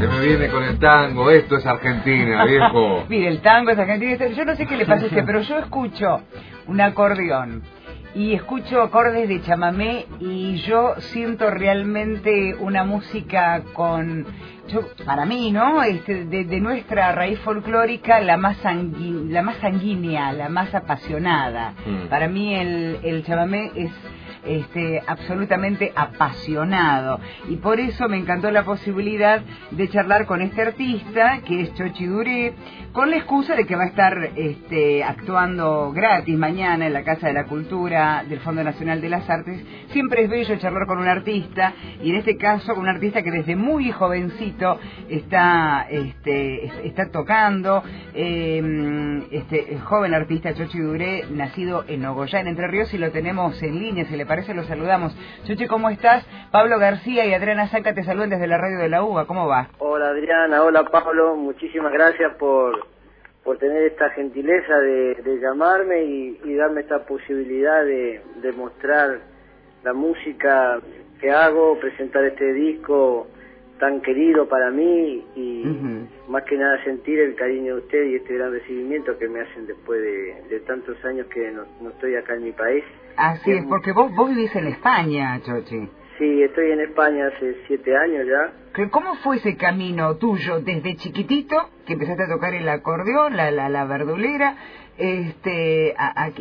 Que me viene con el tango, esto es Argentina, viejo. Mire, el tango es Argentina. Yo no sé qué le pasa a usted, pero yo escucho un acordeón y escucho acordes de chamamé y yo siento realmente una música con yo, para mí, ¿no? Este, de, nuestra raíz folclórica, la más, la más sanguínea, la más apasionada. Mm. Para mí el, el chamamé es este, absolutamente apasionado. Y por eso me encantó la posibilidad de charlar con este artista, que es Chochi Duré, con la excusa de que va a estar este, actuando gratis mañana en la Casa de la Cultura del Fondo Nacional de las Artes. Siempre es bello charlar con un artista, y en este caso con un artista que desde muy jovencito está, este, está tocando. Em, este joven artista Chochi Duré, nacido en Ogoyá, en Entre Ríos, y lo tenemos en línea, se le parece, lo saludamos. Chuchi, ¿cómo estás? Pablo García y Adriana Saca te saludan desde la radio de la UBA. ¿Cómo va? Hola Adriana, hola Pablo, muchísimas gracias por, por tener esta gentileza de, llamarme y, darme esta posibilidad de mostrar la música que hago, presentar este disco tan querido para mí y más que nada sentir el cariño de usted y este gran recibimiento que me hacen después de, tantos años que no, estoy acá en mi país. Así es, porque vos, vos vivís en España, Chochi. Sí, estoy en España hace siete años ya. ¿Cómo fue ese camino tuyo desde chiquitito, que empezaste a tocar el acordeón, la, la, la verdulera, este,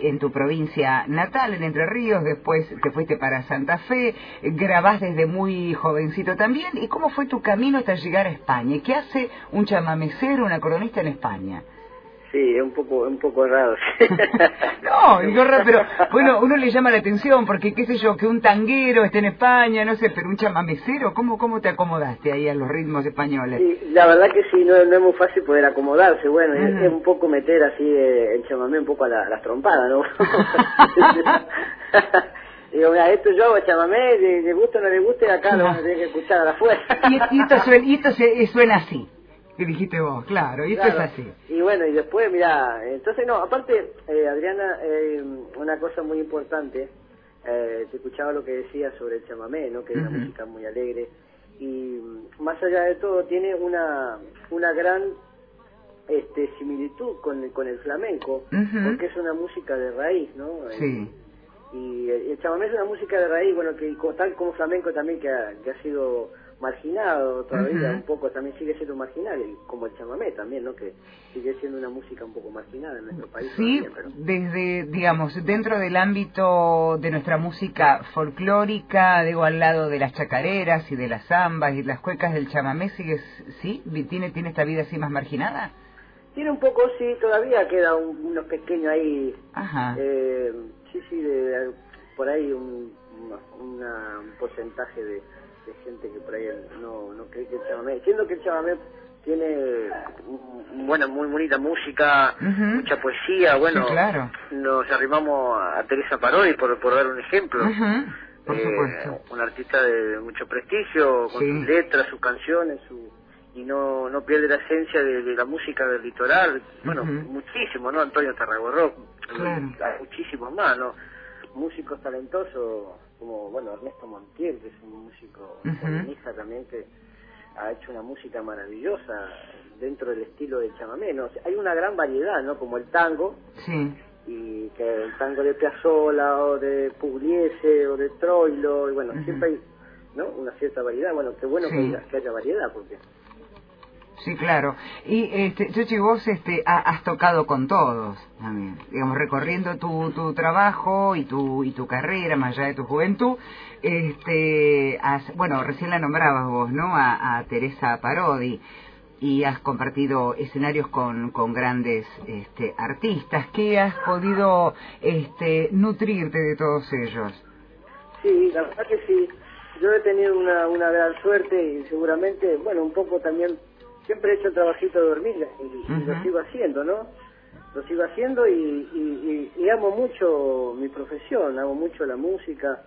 en tu provincia natal, en Entre Ríos, después te fuiste para Santa Fe, grabás desde muy jovencito también, ¿y cómo fue tu camino hasta llegar a España? ¿Qué hace un chamamecero, un acordeonista en España? Sí, es un poco, un poco raro. no, digo raro, pero bueno, uno le llama la atención porque, qué sé yo, que un tanguero esté en España, no sé, pero un chamamecero, ¿cómo, cómo te acomodaste ahí a los ritmos españoles? Sí, la verdad que sí, no, no es muy fácil poder acomodarse, bueno, es, un poco meter así eh, el chamamé un poco a, la, las trompadas, ¿no? Digo, mira, esto yo hago chamamé, le, gusta o no le guste, acá lo vamos a tener que escuchar a la fuerza. y, esto, suena, y esto suena así dijiste vos, claro, y esto es así. Y bueno, y después, mira, entonces no, aparte, eh, Adriana, eh, una cosa muy importante, eh, te escuchaba lo que decías sobre el chamamé, ¿no? Que es una música muy alegre, y más allá de todo tiene una, una gran este, similitud con, con el flamenco, porque es una música de raíz, ¿no? Sí. Y el chamamé es una música de raíz, bueno, que tal como flamenco también que que ha sido marginado todavía, un poco también sigue siendo marginal, como el chamamé también, ¿no? Que sigue siendo una música un poco marginada en nuestro país. Sí, desde, digamos, dentro del ámbito de nuestra música folclórica, digo, al lado de las chacareras y de las zambas y las cuecas del chamamé, sigue, ¿sí? ¿Tiene, tiene esta vida así más marginada? Tiene un poco, sí, todavía queda un, unos pequeños ahí. Ajá. Eh, sí, sí, de, por ahí un, un porcentaje de gente que por ahí no, no cree que el chamamé, siendo que el chamamé tiene buena, muy bonita música, mucha poesía, bueno, nos arrimamos a Teresa Parodi por, por dar un ejemplo. eh, un artista de mucho prestigio, con sus letras, sus canciones, su, y no, no pierde la esencia de, la música del litoral. Bueno, muchísimo, ¿no? Antonio Tarragorro, hay muchísimos más, ¿no? Músicos talentosos como, bueno, Ernesto Montiel, que es un músico feminista también que ha hecho una música maravillosa dentro del estilo del chamamé, ¿no? hay una gran variedad, ¿no? Como el tango, sí. y que el tango de Piazzolla o de Pugliese o de Troilo, y bueno, siempre hay, ¿no? Una cierta variedad, bueno, qué bueno que, que haya variedad, porque Sí, claro. Y, este, Chochi, vos este, has tocado con todos también, digamos, recorriendo tu, tu trabajo y tu, y tu carrera, más allá de tu juventud. Este, bueno, recién la nombrabas vos, ¿no? A, Teresa Parodi. Y has compartido escenarios con, con grandes este, artistas. ¿Qué has podido este, nutrirte de todos ellos? Sí, la verdad que sí. Yo he tenido una, una gran suerte y seguramente, bueno, un poco también siempre he hecho trabajito de hormiga y, lo sigo haciendo, ¿no? Lo sigo haciendo y, y, amo mucho mi profesión, amo mucho la música,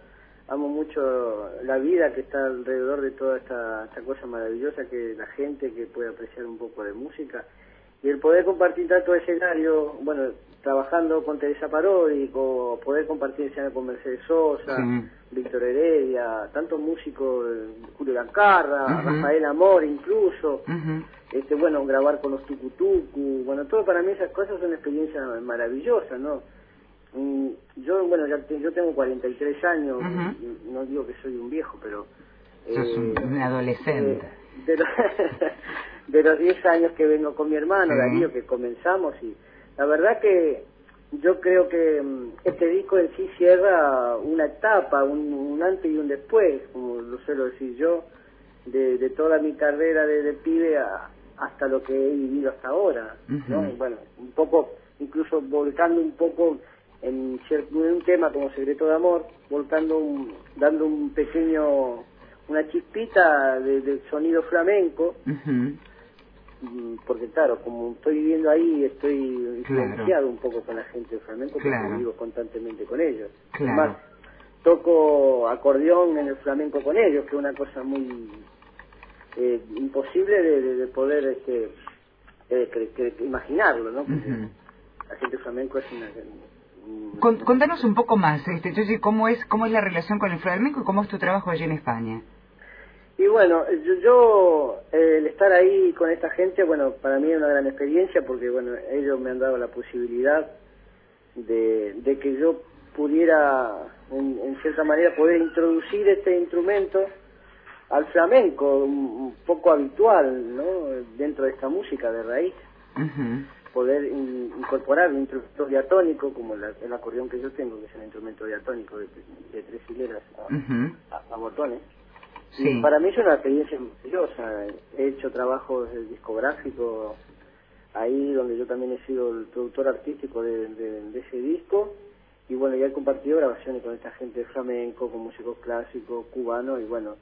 amo mucho la vida que está alrededor de toda esta, esta cosa maravillosa que la gente que puede apreciar un poco de música. Y el poder compartir tanto escenario, bueno, trabajando con Teresa Parodi, poder compartir escenario con Mercedes Sosa, Víctor Heredia, tantos músicos, Julio Lancarra, Rafael Amor incluso, este bueno, grabar con los Tucutucu, bueno, todo para mí esas cosas son experiencias maravillosas, ¿no? Yo, bueno, ya yo tengo 43 años, no digo que soy un viejo, pero... Sos un, eh, adolescente. de, los, de los 10 años que vengo con mi hermano, Darío, que comenzamos y la verdad que yo creo que mm, este disco en sí cierra una etapa, un, antes y un después, como lo suelo decir yo, de, de toda mi carrera de, pibe hasta lo que he vivido hasta ahora. ¿no? Bueno, un poco, incluso volcando un poco en, un tema como Secreto de Amor, volcando, dando un pequeño, una chispita de, sonido flamenco. Porque claro, como estoy viviendo ahí, estoy influenciado un poco con la gente de flamenco, porque vivo constantemente con ellos. Además, toco acordeón en el flamenco con ellos, que es una cosa muy eh, imposible de, poder este, eh, imaginarlo, ¿no? La gente flamenco es una... Contanos un poco más, este, ¿cómo es, cómo es la relación con el flamenco y cómo es tu trabajo allí en España? Y bueno, yo, el estar ahí con esta gente, bueno, para mí es una gran experiencia porque, bueno, ellos me han dado la posibilidad de, de que yo pudiera, en, cierta manera, poder introducir este instrumento al flamenco, un, poco habitual, ¿no? Dentro de esta música de raíz. Poder incorporar un instrumento diatónico, como el acordeón que yo tengo, que es un instrumento diatónico de, tres hileras a botones Para mí es una experiencia maravillosa. He hecho trabajos discográficos ahí donde yo también he sido el productor artístico de, ese disco y bueno, ya he compartido grabaciones con esta gente flamenco, con músicos clásicos, cubanos y bueno,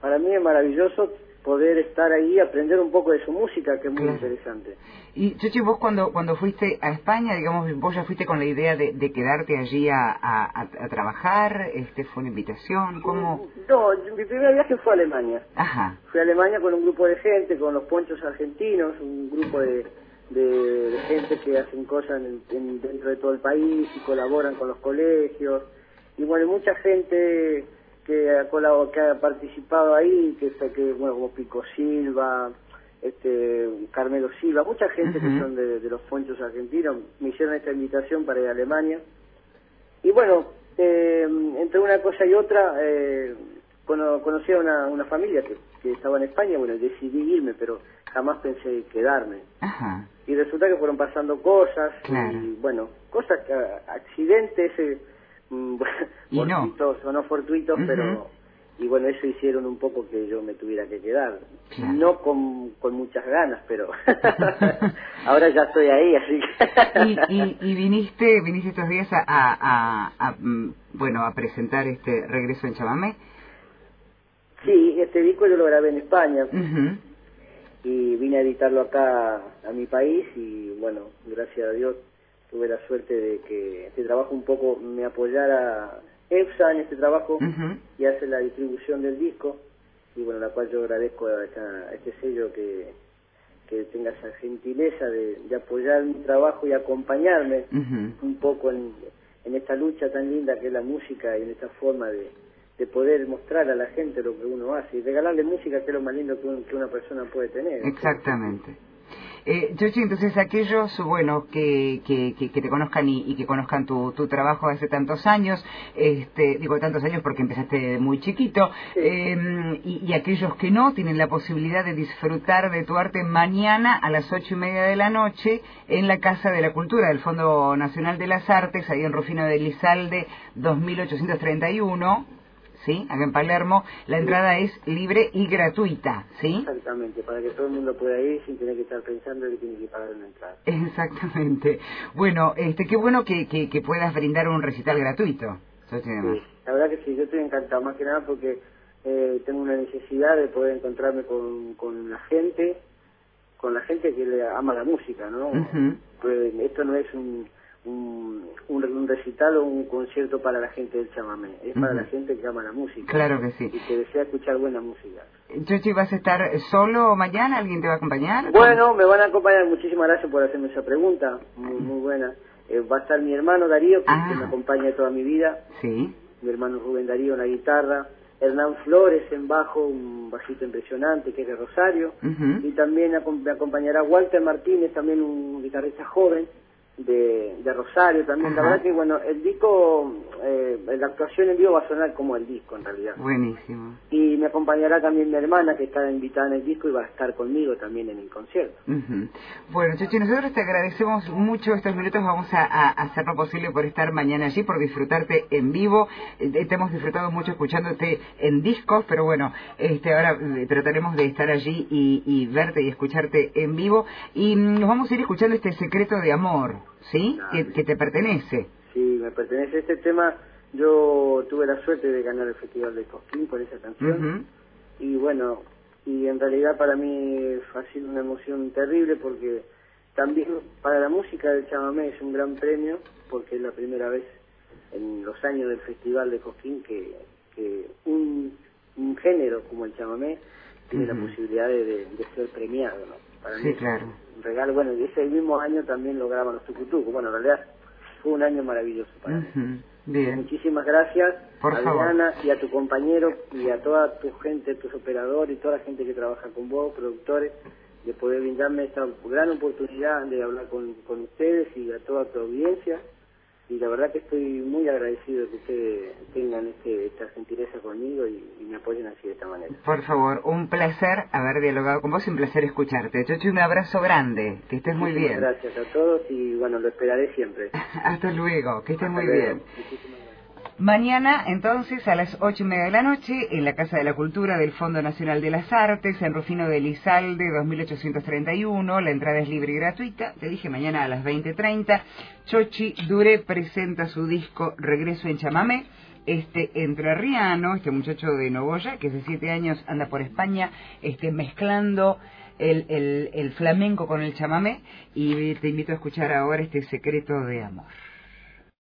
para mí es maravilloso poder estar ahí, aprender un poco de su música, que es muy interesante. Y Chechi, vos cuando cuando fuiste a España, digamos, vos ya fuiste con la idea de, quedarte allí a, a, trabajar, este fue una invitación, ¿cómo? No, mi primer viaje fue a Alemania. Ajá. Fui a Alemania con un grupo de gente, con los ponchos argentinos, un grupo de, de, gente que hacen cosas dentro de todo el país y colaboran con los colegios. Y bueno, mucha gente que ha, que ha participado ahí, que, que bueno, como Pico Silva, este Carmelo Silva, mucha gente que son de, los ponchos argentinos, me hicieron esta invitación para ir a Alemania. Y bueno, eh, entre una cosa y otra, eh, conocí a una, una familia que, que, estaba en España, bueno, decidí irme, pero jamás pensé quedarme. Y resulta que fueron pasando cosas, y bueno, cosas, accidentes... Eh, Mm, fortuitos o no fortuitos, pero y bueno, eso hicieron un poco que yo me tuviera que quedar. No con, con muchas ganas, pero ahora ya estoy ahí, así ¿Y, y, viniste viniste estos días a, a, a, mm, bueno a presentar este regreso en Chamamé? Sí, este disco yo lo grabé en España. Y vine a editarlo acá a mi país y bueno, gracias a Dios tuve la suerte de que este trabajo un poco me apoyara EFSA en este trabajo y hace la distribución del disco y bueno, la cual yo agradezco a, este sello que, que tenga esa gentileza de, apoyar mi trabajo y acompañarme un poco en, en esta lucha tan linda que es la música y en esta forma de, de poder mostrar a la gente lo que uno hace y regalarle música que es lo más lindo que, que una persona puede tener. Exactamente. Eh, entonces aquellos, bueno, que, que, que, te conozcan y, que conozcan tu, tu trabajo hace tantos años, este, digo tantos años porque empezaste muy chiquito, em, y, aquellos que no tienen la posibilidad de disfrutar de tu arte mañana a las ocho y media de la noche en la Casa de la Cultura del Fondo Nacional de las Artes, ahí en Rufino de Lizalde 2831 ¿sí? Acá en Palermo, la entrada es libre y gratuita, ¿sí? Exactamente, para que todo el mundo pueda ir sin tener que estar pensando que tiene que pagar una entrada. Exactamente. Bueno, este, qué bueno que, que, puedas brindar un recital gratuito. Sí, la verdad que sí, yo estoy encantado, más que nada porque eh, tengo una necesidad de poder encontrarme con, con la gente, con la gente que le ama la música, ¿no? pues esto no es un un, un, recital o un concierto para la gente del chamamé, es para la gente que ama la música. Claro que sí. Y que desea escuchar buena música. Chochi, ¿vas a estar solo mañana? ¿Alguien te va a acompañar? Bueno, me van a acompañar. Muchísimas gracias por hacerme esa pregunta, muy, muy buena. Eh, va a estar mi hermano Darío, que, me ah. acompaña toda mi vida. Sí. Mi hermano Rubén Darío en la guitarra. Hernán Flores en bajo, un bajito impresionante que es de Rosario. Y también me acompañará Walter Martínez, también un guitarrista joven de, de Rosario también. La verdad que, bueno, el disco, eh, la actuación en vivo va a sonar como el disco en realidad. Buenísimo. Y me acompañará también mi hermana que está invitada en el disco y va a estar conmigo también en el concierto. Bueno, Chuchi, nosotros te agradecemos mucho estos minutos. Vamos a, hacer lo posible por estar mañana allí, por disfrutarte en vivo. Eh, te hemos disfrutado mucho escuchándote en discos, pero bueno, este ahora eh, trataremos de estar allí y, y verte y escucharte en vivo. Y nos vamos a ir escuchando este secreto de amor. ¿Sí? Que, te pertenece. Sí, me pertenece. Este tema, yo tuve la suerte de ganar el Festival de Cosquín por esa canción. Y bueno, y en realidad para mí ha sido una emoción terrible porque también para la música del chamamé es un gran premio porque es la primera vez en los años del Festival de Cosquín que, que un, un género como el chamamé tiene la posibilidad de, ser premiado, ¿no? Para sí, claro regalo, bueno, y ese mismo año también lo graban los tucutucos. Bueno, en realidad fue un año maravilloso para mí. Bien. Muchísimas gracias a Diana y a tu compañero y a toda tu gente, tus operadores y toda la gente que trabaja con vos, productores, de poder brindarme esta gran oportunidad de hablar con, con ustedes y a toda tu audiencia la verdad que estoy muy agradecido de que ustedes tengan este, esta gentileza conmigo y, me apoyen así de esta manera. Por favor, un placer haber dialogado con vos y un placer escucharte. Chochi, un abrazo grande, que estés muy bien. Gracias a todos y bueno, lo esperaré siempre. Hasta luego, que estés muy bien. Mañana, entonces, a las ocho y media de la noche, en la Casa de la Cultura del Fondo Nacional de las Artes, en Rufino de Lizalde, 2831. La entrada es libre y gratuita. Te dije mañana a las 20.30. Chochi Dure presenta su disco Regreso en Chamamé. Este entrerriano, este muchacho de Novoya, que hace siete años anda por España, este, mezclando el, el, el flamenco con el chamamé. Y te invito a escuchar ahora este secreto de amor.